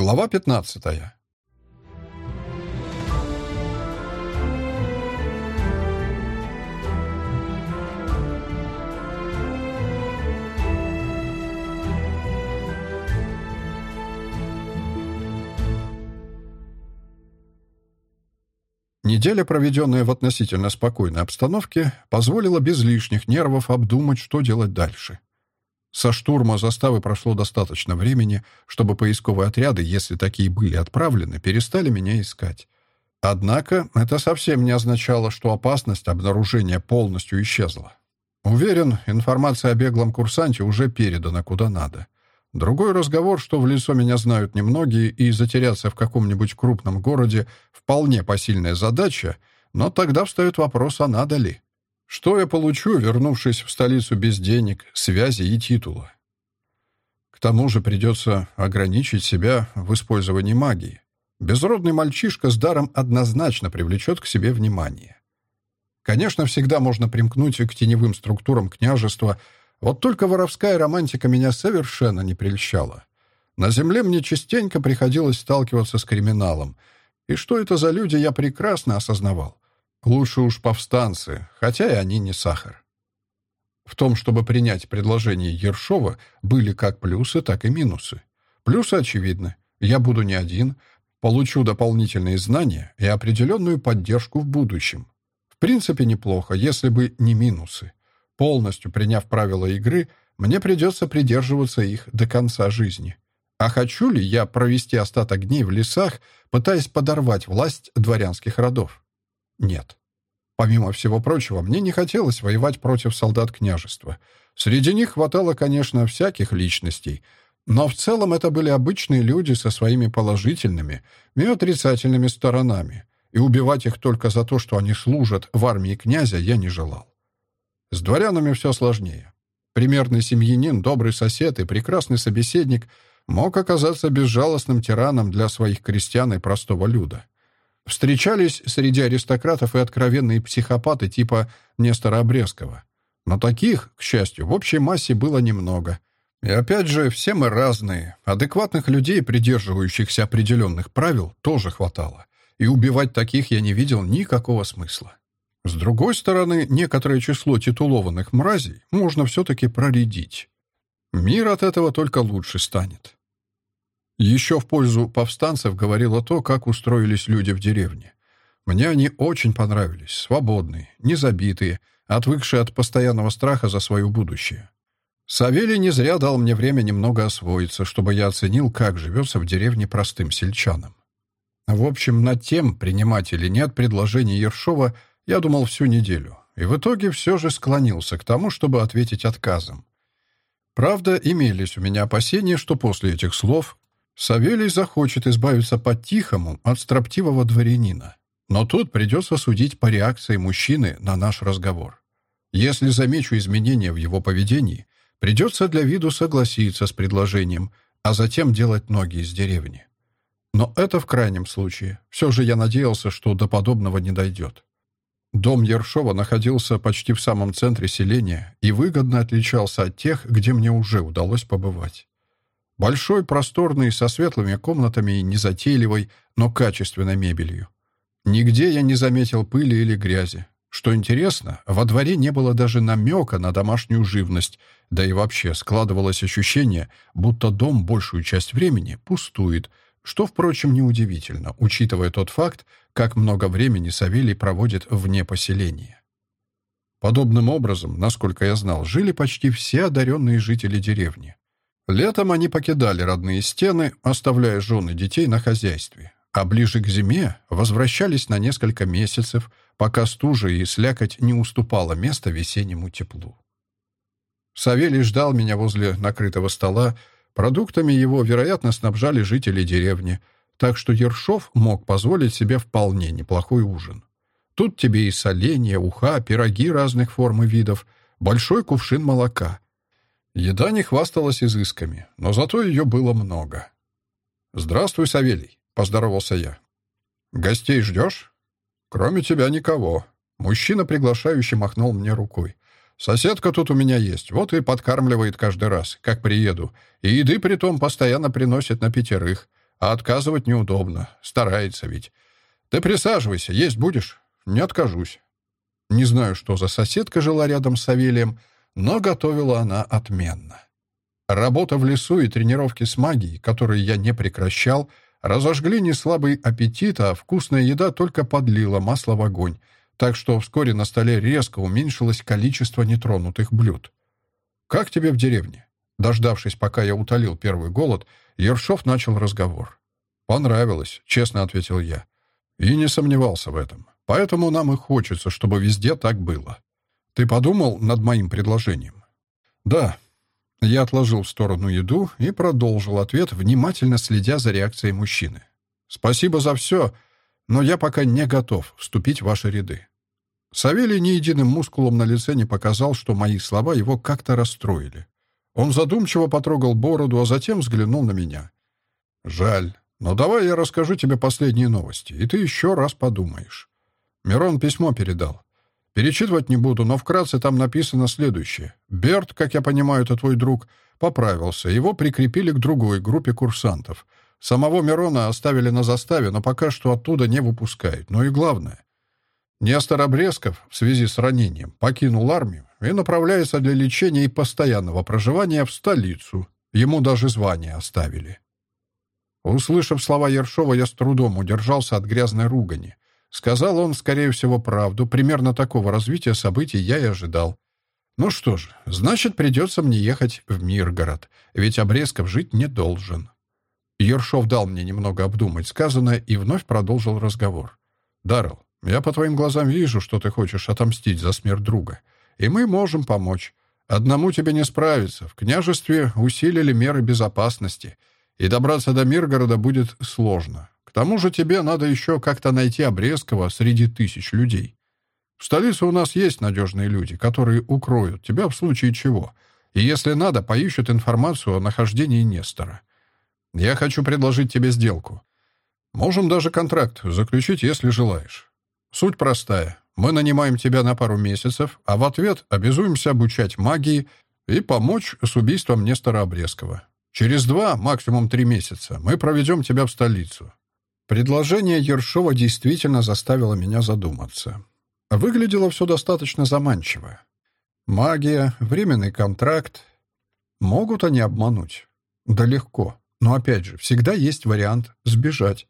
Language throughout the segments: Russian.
Глава 15. Неделя, проведенная в относительно спокойной обстановке, позволила без лишних нервов обдумать, что делать дальше. Со штурма заставы прошло достаточно времени, чтобы поисковые отряды, если такие были отправлены, перестали меня искать. Однако это совсем не означало, что опасность обнаружения полностью исчезла. Уверен, информация о беглом курсанте уже передана куда надо. Другой разговор, что в лицо меня знают немногие, и затеряться в каком-нибудь крупном городе вполне посильная задача, но тогда встает вопрос, а надо ли. Что я получу, вернувшись в столицу без денег, связи и титула? К тому же придется ограничить себя в использовании магии. Безродный мальчишка с даром однозначно привлечет к себе внимание. Конечно, всегда можно примкнуть к теневым структурам княжества, вот только воровская романтика меня совершенно не прельщала. На земле мне частенько приходилось сталкиваться с криминалом, и что это за люди, я прекрасно осознавал. Лучше уж повстанцы, хотя и они не сахар. В том, чтобы принять предложение Ершова, были как плюсы, так и минусы. Плюсы очевидны. Я буду не один, получу дополнительные знания и определенную поддержку в будущем. В принципе, неплохо, если бы не минусы. Полностью приняв правила игры, мне придется придерживаться их до конца жизни. А хочу ли я провести остаток дней в лесах, пытаясь подорвать власть дворянских родов? Нет. Помимо всего прочего, мне не хотелось воевать против солдат княжества. Среди них хватало, конечно, всяких личностей, но в целом это были обычные люди со своими положительными и отрицательными сторонами, и убивать их только за то, что они служат в армии князя, я не желал. С дворянами все сложнее. Примерный семьянин, добрый сосед и прекрасный собеседник мог оказаться безжалостным тираном для своих крестьян и простого люда. Встречались среди аристократов и откровенные психопаты типа Нестора Обрезкова. Но таких, к счастью, в общей массе было немного. И опять же, все мы разные. Адекватных людей, придерживающихся определенных правил, тоже хватало. И убивать таких я не видел никакого смысла. С другой стороны, некоторое число титулованных мразей можно все-таки проредить. Мир от этого только лучше станет. Еще в пользу повстанцев говорило то, как устроились люди в деревне. Мне они очень понравились, свободные, незабитые, отвыкшие от постоянного страха за свое будущее. Савелий не зря дал мне время немного освоиться, чтобы я оценил, как живется в деревне простым сельчанам. В общем, над тем, принимать или нет предложение Ершова, я думал всю неделю, и в итоге все же склонился к тому, чтобы ответить отказом. Правда, имелись у меня опасения, что после этих слов Савелий захочет избавиться по-тихому от строптивого дворянина. Но тут придется судить по реакции мужчины на наш разговор. Если замечу изменения в его поведении, придется для виду согласиться с предложением, а затем делать ноги из деревни. Но это в крайнем случае. Все же я надеялся, что до подобного не дойдет. Дом Ершова находился почти в самом центре селения и выгодно отличался от тех, где мне уже удалось побывать. Большой, просторный, со светлыми комнатами и незатейливой, но качественной мебелью. Нигде я не заметил пыли или грязи. Что интересно, во дворе не было даже намека на домашнюю живность, да и вообще складывалось ощущение, будто дом большую часть времени пустует, что, впрочем, неудивительно, учитывая тот факт, как много времени Савелий проводит вне поселения. Подобным образом, насколько я знал, жили почти все одаренные жители деревни. Летом они покидали родные стены, оставляя жены детей на хозяйстве, а ближе к зиме возвращались на несколько месяцев, пока стужа и слякоть не уступала место весеннему теплу. Савелий ждал меня возле накрытого стола, продуктами его, вероятно, снабжали жители деревни, так что Ершов мог позволить себе вполне неплохой ужин. Тут тебе и соленья, уха, пироги разных форм и видов, большой кувшин молока — Еда не хвасталась изысками, но зато ее было много. «Здравствуй, Савелий», — поздоровался я. «Гостей ждешь?» «Кроме тебя никого». Мужчина, приглашающий, махнул мне рукой. «Соседка тут у меня есть, вот и подкармливает каждый раз, как приеду. И еды притом постоянно приносит на пятерых. А отказывать неудобно. Старается ведь. Ты присаживайся, есть будешь? Не откажусь. Не знаю, что за соседка жила рядом с Савелием, но готовила она отменно. Работа в лесу и тренировки с магией, которые я не прекращал, разожгли неслабый аппетит, а вкусная еда только подлила масло в огонь, так что вскоре на столе резко уменьшилось количество нетронутых блюд. «Как тебе в деревне?» Дождавшись, пока я утолил первый голод, Ершов начал разговор. «Понравилось», — честно ответил я. И не сомневался в этом. Поэтому нам и хочется, чтобы везде так было. Ты подумал над моим предложением? Да. Я отложил в сторону еду и продолжил ответ, внимательно следя за реакцией мужчины. Спасибо за все, но я пока не готов вступить в ваши ряды. Савелий ни единым мускулом на лице не показал, что мои слова его как-то расстроили. Он задумчиво потрогал бороду, а затем взглянул на меня. «Жаль. Но давай я расскажу тебе последние новости, и ты еще раз подумаешь. Мирон письмо передал. Перечитывать не буду, но вкратце там написано следующее. Берт, как я понимаю, это твой друг, поправился. Его прикрепили к другой группе курсантов. Самого Мирона оставили на заставе, но пока что оттуда не выпускают. Но и главное, Нестор Обрезков в связи с ранением покинул армию и направляется для лечения и постоянного проживания в столицу. Ему даже звание оставили. Услышав слова Ершова, я с трудом удержался от грязной ругани. Сказал он, скорее всего, правду. Примерно такого развития событий я и ожидал. Ну что ж, значит, придется мне ехать в Миргород, ведь Обрезков жить не должен. Ершов дал мне немного обдумать сказанное и вновь продолжил разговор. «Даррелл, я по твоим глазам вижу, что ты хочешь отомстить за смерть друга. И мы можем помочь. Одному тебе не справиться. В княжестве усилили меры безопасности, и добраться до Миргорода будет сложно. К тому же тебе надо еще как-то найти Обрезкова среди тысяч людей. В столице у нас есть надежные люди, которые укроют тебя в случае чего. И если надо, поищут информацию о нахождении Нестора. Я хочу предложить тебе сделку. Можем даже контракт заключить, если желаешь. Суть простая. Мы нанимаем тебя на пару месяцев, а в ответ обязуемся обучать магии и помочь с убийством Нестора Обрезкова. Через два, максимум три месяца мы проведем тебя в столицу». Предложение Ершова действительно заставило меня задуматься. Выглядело все достаточно заманчиво. Магия, временный контракт. Могут они обмануть? Да легко. Но опять же, всегда есть вариант сбежать.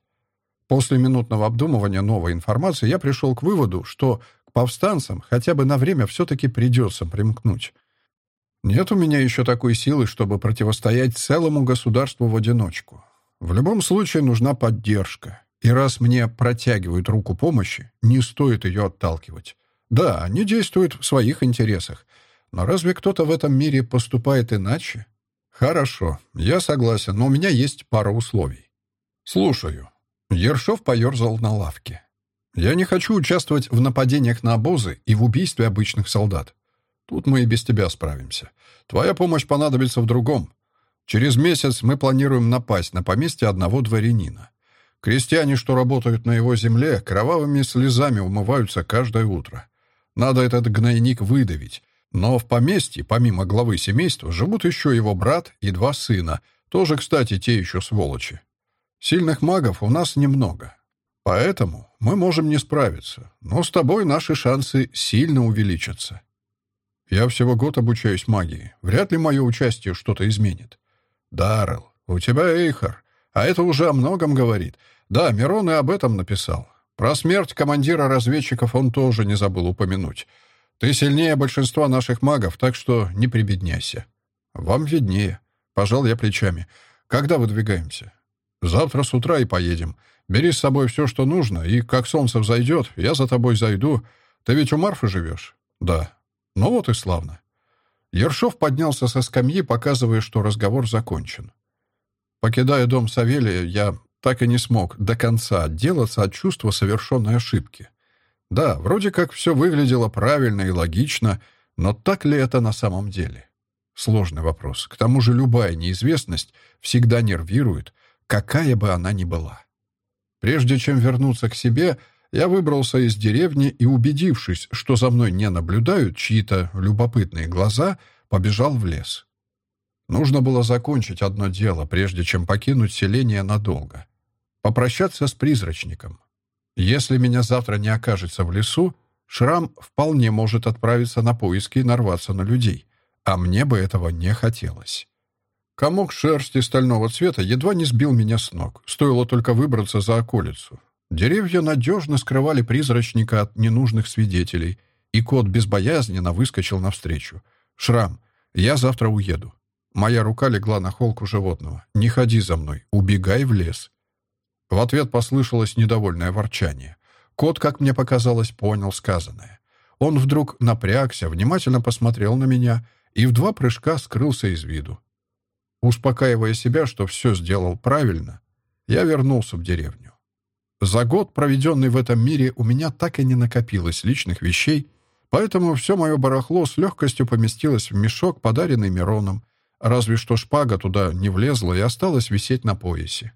После минутного обдумывания новой информации я пришел к выводу, что к повстанцам хотя бы на время все-таки придется примкнуть. Нет у меня еще такой силы, чтобы противостоять целому государству в одиночку. В любом случае нужна поддержка. И раз мне протягивают руку помощи, не стоит ее отталкивать. Да, они действуют в своих интересах. Но разве кто-то в этом мире поступает иначе? Хорошо, я согласен, но у меня есть пара условий. Слушаю. Ершов поерзал на лавке. «Я не хочу участвовать в нападениях на обозы и в убийстве обычных солдат. Тут мы и без тебя справимся. Твоя помощь понадобится в другом. Через месяц мы планируем напасть на поместье одного дворянина. Крестьяне, что работают на его земле, кровавыми слезами умываются каждое утро. Надо этот гнойник выдавить. Но в поместье, помимо главы семейства, живут еще его брат и два сына, тоже, кстати, те еще сволочи. Сильных магов у нас немного. Поэтому мы можем не справиться. Но с тобой наши шансы сильно увеличатся. Я всего год обучаюсь магии. Вряд ли мое участие что-то изменит. Даррелл, у тебя Эйхар. А это уже о многом говорит. Да, Мирон и об этом написал. Про смерть командира разведчиков он тоже не забыл упомянуть. Ты сильнее большинства наших магов, так что не прибедняйся. Вам виднее. Пожал я плечами. Когда выдвигаемся? Завтра с утра и поедем. Бери с собой все, что нужно, и как солнце взойдет, я за тобой зайду. Ты ведь у Марфы живешь? Да. Ну вот и славно. Ершов поднялся со скамьи, показывая, что разговор закончен. Покидая дом Савелия, я так и не смог до конца отделаться от чувства совершенной ошибки. Да, вроде как все выглядело правильно и логично, но так ли это на самом деле? Сложный вопрос. К тому же любая неизвестность всегда нервирует, какая бы она ни была. Прежде чем вернуться к себе, я выбрался из деревни и, убедившись, что за мной не наблюдают чьи-то любопытные глаза, побежал в лес. Нужно было закончить одно дело, прежде чем покинуть селение надолго. Попрощаться с призрачником. Если меня завтра не окажется в лесу, Шрам вполне может отправиться на поиски и нарваться на людей. А мне бы этого не хотелось. Комок шерсти стального цвета едва не сбил меня с ног. Стоило только выбраться за околицу. Деревья надежно скрывали призрачника от ненужных свидетелей, и кот безбоязненно выскочил навстречу. «Шрам, я завтра уеду». Моя рука легла на холку животного. «Не ходи за мной, убегай в лес». В ответ послышалось недовольное ворчание. Кот, как мне показалось, понял сказанное. Он вдруг напрягся, внимательно посмотрел на меня и в два прыжка скрылся из виду. Успокаивая себя, что все сделал правильно, я вернулся в деревню. За год, проведенный в этом мире, у меня так и не накопилось личных вещей, поэтому все мое барахло с легкостью поместилось в мешок, подаренный Мироном, разве что шпага туда не влезла и осталась висеть на поясе.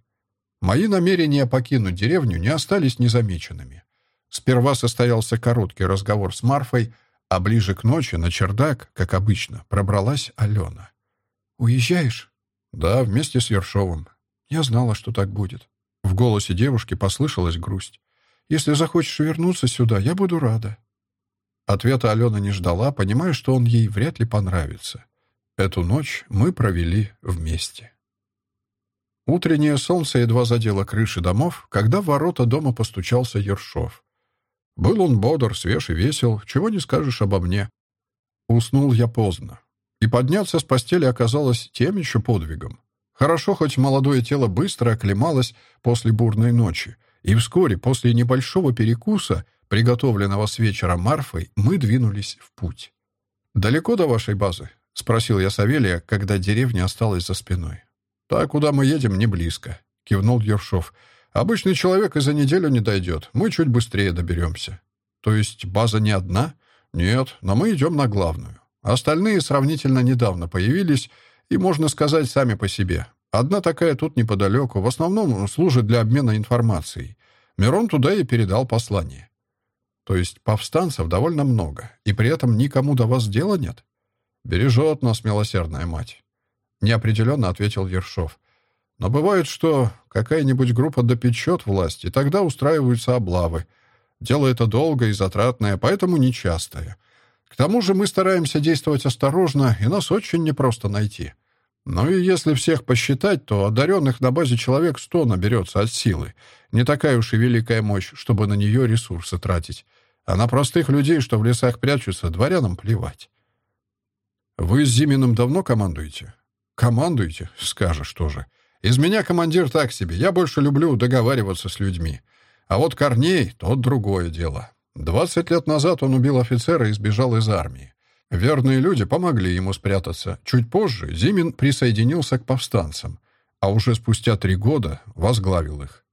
Мои намерения покинуть деревню не остались незамеченными. Сперва состоялся короткий разговор с Марфой, а ближе к ночи на чердак, как обычно, пробралась Алена. «Уезжаешь?» «Да, вместе с Ершовым. Я знала, что так будет». В голосе девушки послышалась грусть. «Если захочешь вернуться сюда, я буду рада». Ответа Алена не ждала, понимая, что он ей вряд ли понравится. Эту ночь мы провели вместе. Утреннее солнце едва задело крыши домов, когда в ворота дома постучался Ершов. Был он бодр, свеж и весел, чего не скажешь обо мне. Уснул я поздно, и подняться с постели оказалось тем еще подвигом. Хорошо, хоть молодое тело быстро оклемалось после бурной ночи, и вскоре, после небольшого перекуса, приготовленного с вечера Марфой, мы двинулись в путь. «Далеко до вашей базы?» — спросил я Савелия, когда деревня осталась за спиной. «Так, куда мы едем, не близко», — кивнул Ершов. «Обычный человек и за неделю не дойдет. Мы чуть быстрее доберемся». «То есть база не одна?» «Нет, но мы идем на главную. Остальные сравнительно недавно появились, и, можно сказать, сами по себе. Одна такая тут неподалеку, в основном служит для обмена информацией. Мирон туда и передал послание. То есть повстанцев довольно много, и при этом никому до вас дела нет? Бережет нас милосердная мать. Неопределенно ответил Ершов. Но бывает, что какая-нибудь группа допечет власть, и тогда устраиваются облавы. Дело это долгое и затратное, поэтому нечастое. К тому же мы стараемся действовать осторожно, и нас очень непросто найти. Ну и если всех посчитать, то одаренных на базе человек сто наберется от силы. Не такая уж и великая мощь, чтобы на нее ресурсы тратить. А на простых людей, что в лесах прячутся, дворянам плевать. «Вы с Зиминым давно командуете?» «Командуете?» — скажешь тоже. «Из меня командир так себе. Я больше люблю договариваться с людьми. А вот Корней — тот другое дело. Двадцать лет назад он убил офицера и сбежал из армии. Верные люди помогли ему спрятаться. Чуть позже Зимин присоединился к повстанцам, а уже спустя три года возглавил их.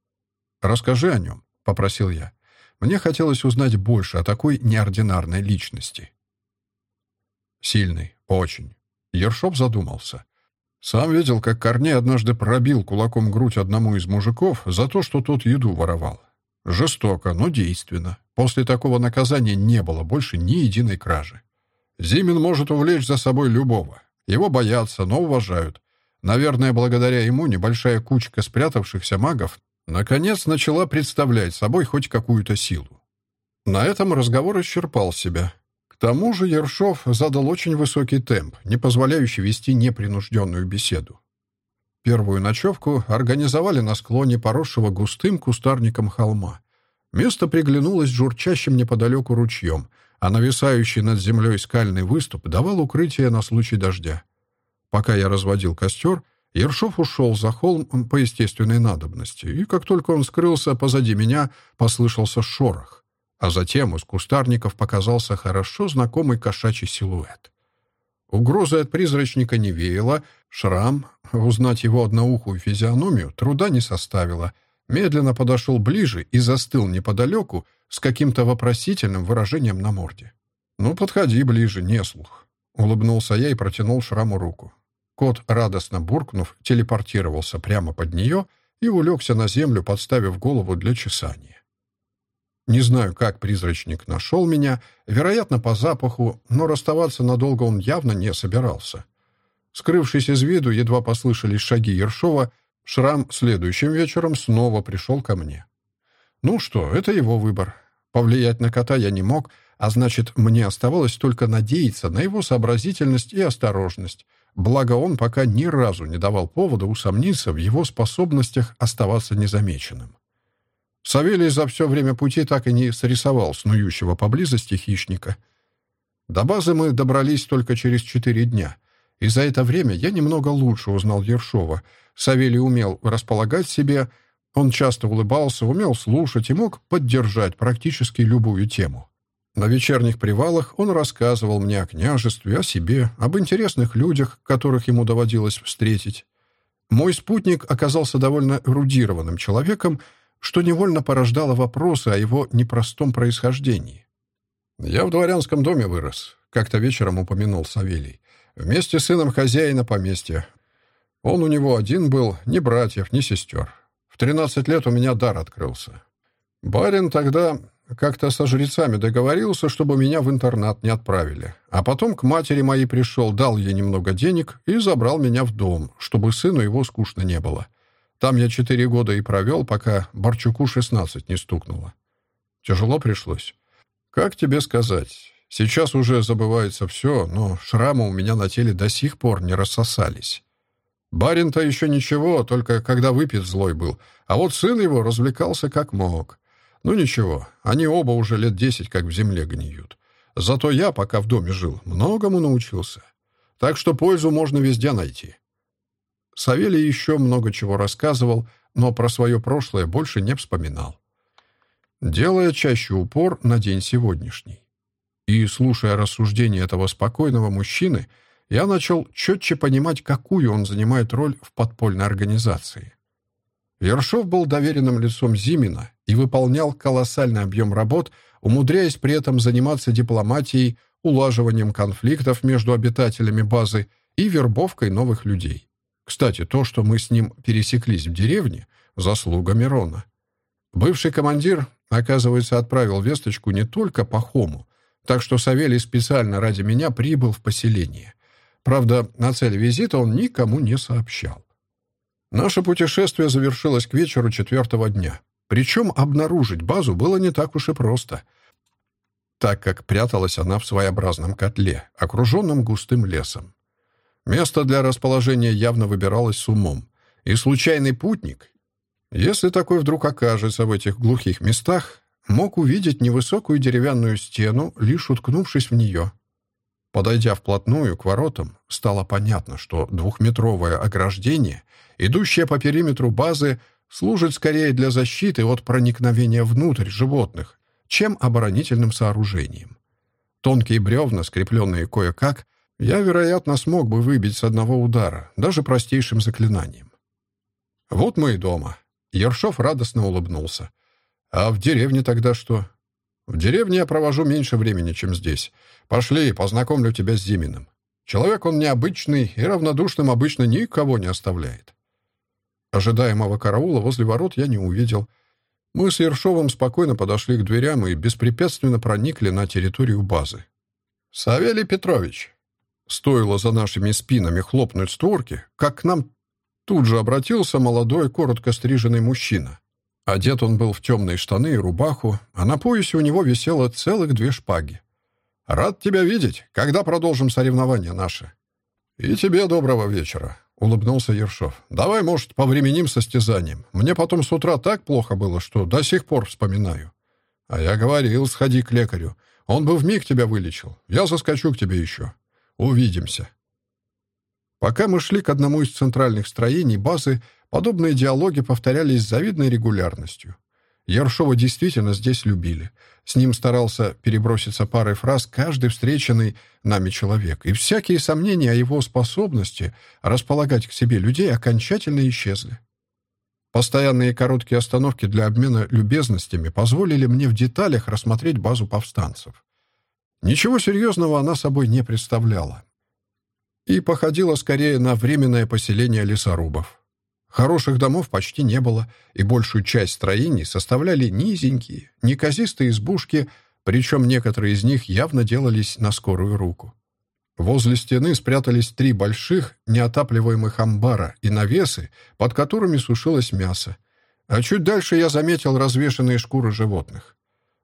«Расскажи о нем», — попросил я. Мне хотелось узнать больше о такой неординарной личности. Сильный, очень. Ершов задумался. Сам видел, как Корней однажды пробил кулаком грудь одному из мужиков за то, что тот еду воровал. Жестоко, но действенно. После такого наказания не было больше ни единой кражи. Зимин может увлечь за собой любого. Его боятся, но уважают. Наверное, благодаря ему небольшая кучка спрятавшихся магов наконец начала представлять собой хоть какую-то силу. На этом разговор исчерпал себя. К тому же Ершов задал очень высокий темп, не позволяющий вести непринужденную беседу. Первую ночевку организовали на склоне поросшего густым кустарником холма. Место приглянулось журчащим неподалеку ручьем, а нависающий над землей скальный выступ давал укрытие на случай дождя. Пока я разводил костер, Ершов ушел за холм по естественной надобности, и как только он скрылся позади меня, послышался шорох, а затем из кустарников показался хорошо знакомый кошачий силуэт. Угрозы от призрачника не веяло, шрам, узнать его одноухую физиономию, труда не составило — медленно подошел ближе и застыл неподалеку с каким-то вопросительным выражением на морде. «Ну, подходи ближе, не слух», — улыбнулся я и протянул шраму руку. Кот, радостно буркнув, телепортировался прямо под нее и улегся на землю, подставив голову для чесания. Не знаю, как призрачник нашел меня, вероятно, по запаху, но расставаться надолго он явно не собирался. Скрывшись из виду, едва послышались шаги Ершова, Шрам следующим вечером снова пришел ко мне. Ну что, это его выбор. Повлиять на кота я не мог, а значит, мне оставалось только надеяться на его сообразительность и осторожность. Благо, он пока ни разу не давал повода усомниться в его способностях оставаться незамеченным. Савелий за все время пути так и не срисовал снующего поблизости хищника. До базы мы добрались только через четыре дня, и за это время я немного лучше узнал Ершова. Савелий умел располагать себе, он часто улыбался, умел слушать и мог поддержать практически любую тему. На вечерних привалах он рассказывал мне о княжестве, о себе, об интересных людях, которых ему доводилось встретить. Мой спутник оказался довольно эрудированным человеком, что невольно порождало вопросы о его непростом происхождении. «Я в дворянском доме вырос», — как-то вечером упомянул Савелий. «Вместе с сыном хозяина поместья. Он у него один был, ни братьев, ни сестер. В тринадцать лет у меня дар открылся. Барин тогда как-то со жрецами договорился, чтобы меня в интернат не отправили. А потом к матери моей пришел, дал ей немного денег и забрал меня в дом, чтобы сыну его скучно не было. Там я четыре года и провел, пока Борчуку шестнадцать не стукнуло. Тяжело пришлось. Как тебе сказать? Сейчас уже забывается все, но шрамы у меня на теле до сих пор не рассосались. Барин-то еще ничего, только когда выпит злой был, а вот сын его развлекался как мог. Ну ничего, они оба уже лет десять как в земле гниют. Зато я, пока в доме жил, многому научился. Так что пользу можно везде найти. Савелий еще много чего рассказывал, но про свое прошлое больше не вспоминал. Делая чаще упор на день сегодняшний. И, слушая рассуждения этого спокойного мужчины, я начал четче понимать, какую он занимает роль в подпольной организации. Ершов был доверенным лицом Зимина и выполнял колоссальный объем работ, умудряясь при этом заниматься дипломатией, улаживанием конфликтов между обитателями базы и вербовкой новых людей. Кстати, то, что мы с ним пересеклись в деревне, заслуга Мирона. Бывший командир, оказывается, отправил весточку не только по Хому, так что Савелий специально ради меня прибыл в поселение. Правда, на цель визита он никому не сообщал. Наше путешествие завершилось к вечеру четвертого дня. Причем обнаружить базу было не так уж и просто, так как пряталась она в своеобразном котле, окруженном густым лесом. Место для расположения явно выбиралось с умом. И случайный путник, если такой вдруг окажется в этих глухих местах, мог увидеть невысокую деревянную стену, лишь уткнувшись в нее. Подойдя вплотную к воротам, стало понятно, что двухметровое ограждение, идущее по периметру базы, служит скорее для защиты от проникновения внутрь животных, чем оборонительным сооружением. Тонкие бревна, скрепленные кое-как, я, вероятно, смог бы выбить с одного удара, даже простейшим заклинанием. Вот мы и дома. Ершов радостно улыбнулся. А в деревне тогда что? В деревне я провожу меньше времени, чем здесь. Пошли, познакомлю тебя с Зиминым. Человек он необычный и равнодушным обычно никого не оставляет. Ожидаемого караула возле ворот я не увидел. Мы с Ершовым спокойно подошли к дверям и беспрепятственно проникли на территорию базы. «Савелий Петрович, Стоило за нашими спинами хлопнуть створки, как к нам тут же обратился молодой, коротко стриженный мужчина. Одет он был в темные штаны и рубаху, а на поясе у него висело целых две шпаги. «Рад тебя видеть. Когда продолжим соревнования наши?» «И тебе доброго вечера», — улыбнулся Ершов. «Давай, может, повременим состязанием. Мне потом с утра так плохо было, что до сих пор вспоминаю». «А я говорил, сходи к лекарю. Он бы вмиг тебя вылечил. Я заскочу к тебе еще». Увидимся. Пока мы шли к одному из центральных строений базы, подобные диалоги повторялись с завидной регулярностью. Ершова действительно здесь любили. С ним старался переброситься парой фраз каждый встреченный нами человек, и всякие сомнения о его способности располагать к себе людей окончательно исчезли. Постоянные короткие остановки для обмена любезностями позволили мне в деталях рассмотреть базу повстанцев. Ничего серьезного она собой не представляла. И походила скорее на временное поселение лесорубов. Хороших домов почти не было, и большую часть строений составляли низенькие, неказистые избушки, причем некоторые из них явно делались на скорую руку. Возле стены спрятались три больших, неотапливаемых амбара и навесы, под которыми сушилось мясо. А чуть дальше я заметил развешанные шкуры животных.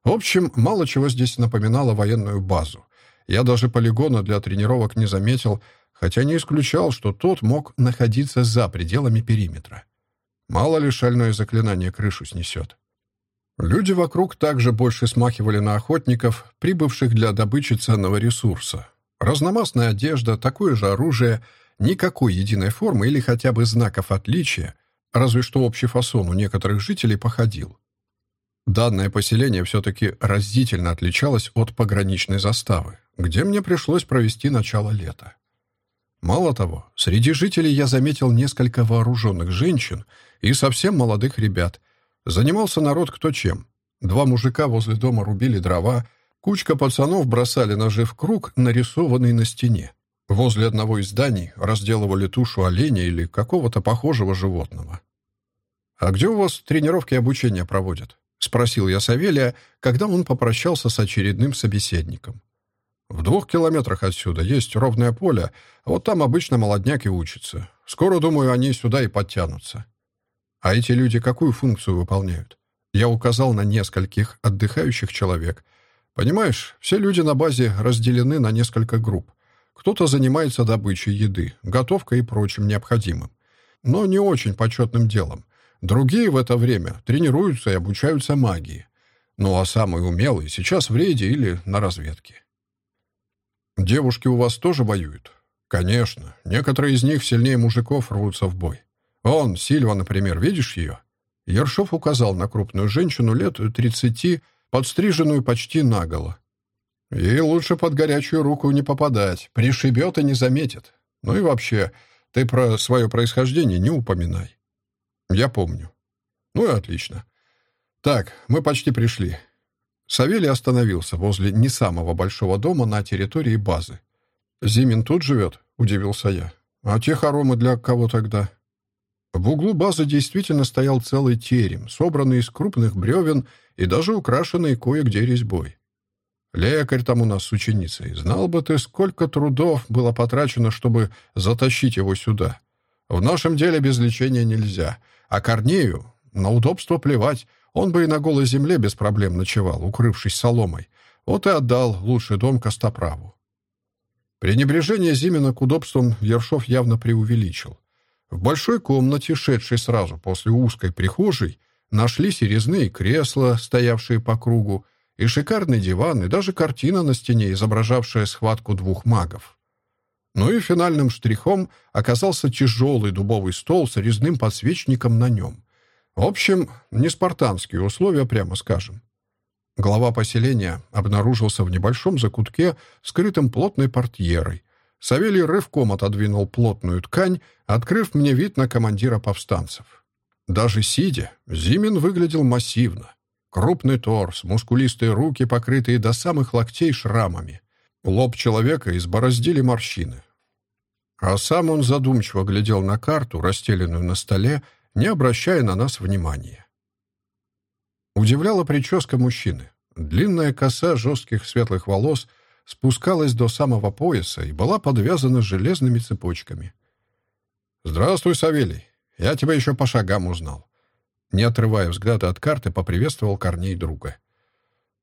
В общем, мало чего здесь напоминало военную базу. Я даже полигона для тренировок не заметил, хотя не исключал, что тот мог находиться за пределами периметра. Мало ли шальное заклинание крышу снесет. Люди вокруг также больше смахивали на охотников, прибывших для добычи ценного ресурса. Разномастная одежда, такое же оружие, никакой единой формы или хотя бы знаков отличия, разве что общий фасон у некоторых жителей походил. Данное поселение все-таки разительно отличалось от пограничной заставы, где мне пришлось провести начало лета. Мало того, среди жителей я заметил несколько вооруженных женщин и совсем молодых ребят. Занимался народ кто чем. Два мужика возле дома рубили дрова, кучка пацанов бросали ножи в круг, нарисованный на стене. Возле одного из зданий разделывали тушу оленя или какого-то похожего животного. «А где у вас тренировки и обучение проводят?» — спросил я Савелия, когда он попрощался с очередным собеседником. В двух километрах отсюда есть ровное поле, а вот там обычно молодняк и учится. Скоро, думаю, они сюда и подтянутся. А эти люди какую функцию выполняют? Я указал на нескольких отдыхающих человек. Понимаешь, все люди на базе разделены на несколько групп. Кто-то занимается добычей еды, готовкой и прочим необходимым. Но не очень почетным делом. Другие в это время тренируются и обучаются магии. Ну а самые умелые сейчас в рейде или на разведке. «Девушки у вас тоже воюют?» «Конечно. Некоторые из них сильнее мужиков рвутся в бой. Он, Сильва, например, видишь ее?» Ершов указал на крупную женщину лет тридцати, подстриженную почти наголо. «Ей лучше под горячую руку не попадать, пришибет и не заметит. Ну и вообще, ты про свое происхождение не упоминай». «Я помню». «Ну и отлично. Так, мы почти пришли. Савелий остановился возле не самого большого дома на территории базы. «Зимин тут живет?» — удивился я. «А те хоромы для кого тогда?» В углу базы действительно стоял целый терем, собранный из крупных бревен и даже украшенный кое-где резьбой. Лекарь там у нас с ученицей. Знал бы ты, сколько трудов было потрачено, чтобы затащить его сюда. В нашем деле без лечения нельзя. А Корнею на удобство плевать. Он бы и на голой земле без проблем ночевал, укрывшись соломой. Вот и отдал лучший дом Костоправу. Пренебрежение Зимина к удобствам Ершов явно преувеличил. В большой комнате, шедшей сразу после узкой прихожей, нашлись и резные кресла, стоявшие по кругу, и шикарный диван, и даже картина на стене, изображавшая схватку двух магов. Ну и финальным штрихом оказался тяжелый дубовый стол с резным подсвечником на нем. В общем, не спартанские условия, прямо скажем. Глава поселения обнаружился в небольшом закутке, скрытым плотной портьерой. Савелий рывком отодвинул плотную ткань, открыв мне вид на командира повстанцев. Даже сидя, Зимин выглядел массивно. Крупный торс, мускулистые руки, покрытые до самых локтей шрамами. Лоб человека избороздили морщины. А сам он задумчиво глядел на карту, расстеленную на столе, не обращая на нас внимания. Удивляла прическа мужчины. Длинная коса жестких светлых волос спускалась до самого пояса и была подвязана железными цепочками. «Здравствуй, Савелий. Я тебя еще по шагам узнал». Не отрывая взгляда от карты, поприветствовал Корней друга.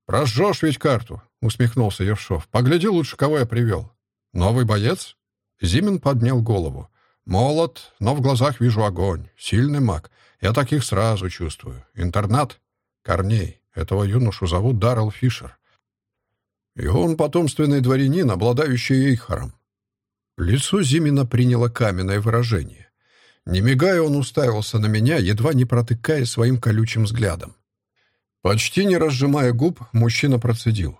«Прожжешь ведь карту», — усмехнулся Ершов. «Погляди лучше, кого я привел». «Новый боец?» Зимин поднял голову. Молод, но в глазах вижу огонь. Сильный маг. Я таких сразу чувствую. Интернат? Корней. Этого юношу зовут Даррел Фишер. И он потомственный дворянин, обладающий Эйхаром. Лицо Зимина приняло каменное выражение. Не мигая, он уставился на меня, едва не протыкая своим колючим взглядом. Почти не разжимая губ, мужчина процедил.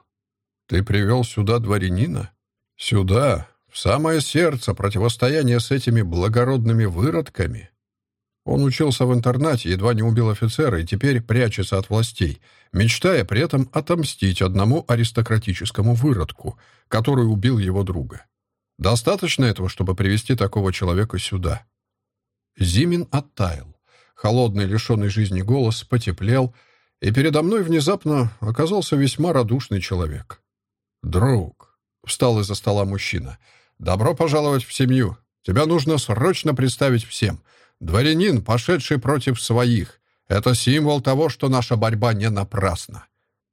«Ты привел сюда дворянина?» «Сюда, в самое сердце противостояния с этими благородными выродками. Он учился в интернате, едва не убил офицера и теперь прячется от властей, мечтая при этом отомстить одному аристократическому выродку, который убил его друга. Достаточно этого, чтобы привести такого человека сюда. Зимин оттаял. Холодный, лишенный жизни голос потеплел, и передо мной внезапно оказался весьма радушный человек. «Друг, — встал из-за стола мужчина. «Добро пожаловать в семью. Тебя нужно срочно представить всем. Дворянин, пошедший против своих. Это символ того, что наша борьба не напрасна.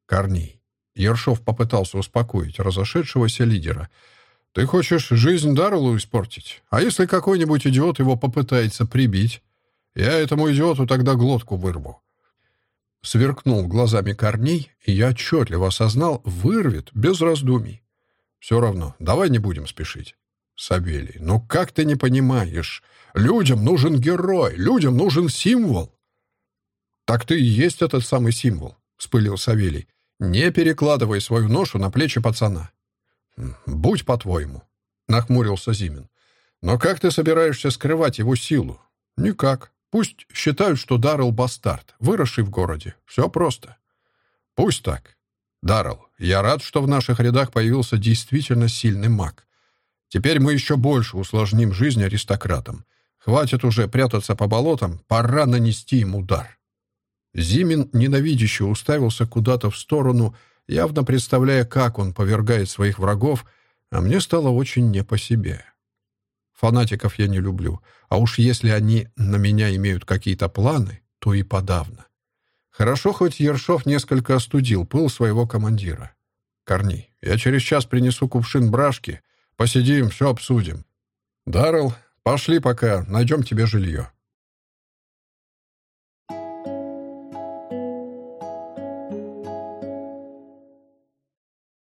Корней». Ершов попытался успокоить разошедшегося лидера. «Ты хочешь жизнь Дарлу испортить? А если какой-нибудь идиот его попытается прибить? Я этому идиоту тогда глотку вырву». Сверкнул глазами Корней, и я отчетливо осознал, вырвет без раздумий. «Все равно, давай не будем спешить». Савелий, ну как ты не понимаешь? Людям нужен герой, людям нужен символ. Так ты и есть этот самый символ, вспылил Савелий. Не перекладывай свою ношу на плечи пацана. Будь по-твоему, нахмурился Зимин. Но как ты собираешься скрывать его силу? Никак. Пусть считают, что Даррелл бастард, выросший в городе. Все просто. Пусть так. Даррелл, я рад, что в наших рядах появился действительно сильный маг. Теперь мы еще больше усложним жизнь аристократам. Хватит уже прятаться по болотам, пора нанести им удар. Зимин ненавидяще уставился куда-то в сторону, явно представляя, как он повергает своих врагов, а мне стало очень не по себе. Фанатиков я не люблю, а уж если они на меня имеют какие-то планы, то и подавно. Хорошо, хоть Ершов несколько остудил пыл своего командира. «Корней, я через час принесу кувшин брашки, Посидим, все обсудим. Даррелл, пошли пока, найдем тебе жилье.